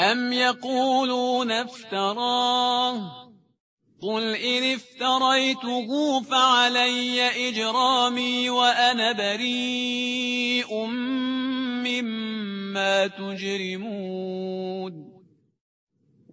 أم يقولون افتراه قل إن افتريته فعلي إجرامي وأنا بريء مما تجرمون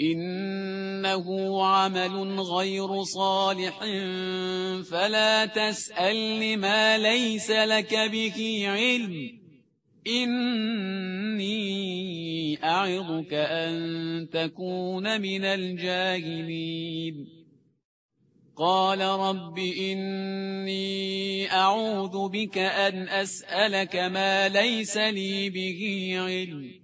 إنه عمل غير صالح فلا تسأل ما ليس لك به علم. إني أعظك أن تكون من الجاهلين. قال رب إني أعوذ بك أن أسألك ما ليس لي به علم.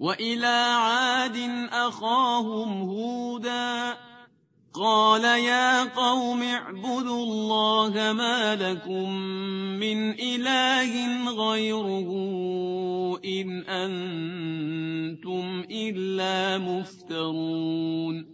وإلى عاد أخاهم هودا قال يا قوم اعبدوا الله ما لكم من إله غيره إن أنتم إلا مفترون.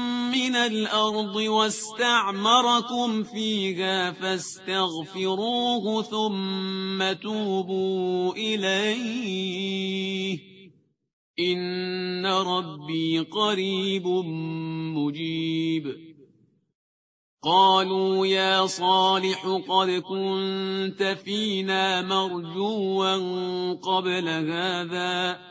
من الأرض واستعمركم فيها فاستغفروه ثم توبوا إليه. إن ربي قريب مجيب. قالوا يا صالح قد كنت فينا مرجوا قبل هذا.